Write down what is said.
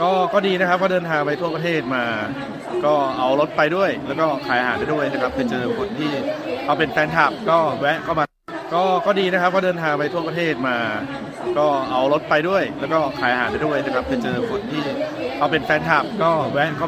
ก็ก็ดีนะครับก็เดินทางไปทั่วประเทศมา ก็เอารถไปด้วย แล้วก็ขายอาหารไปด้วยนะครับไปเจอคนที่เขาเป็นแฟนคลับก็แวะก็มาก็ก็ดีนะครับก็เดินทางไปทั่วประเทศมา ก็เอารถไปด้วย แล้วก็ขายอาหารไปด้วยนะครับไปเจอคนที่เขาเป็นแฟนคลับก็แวะก็มา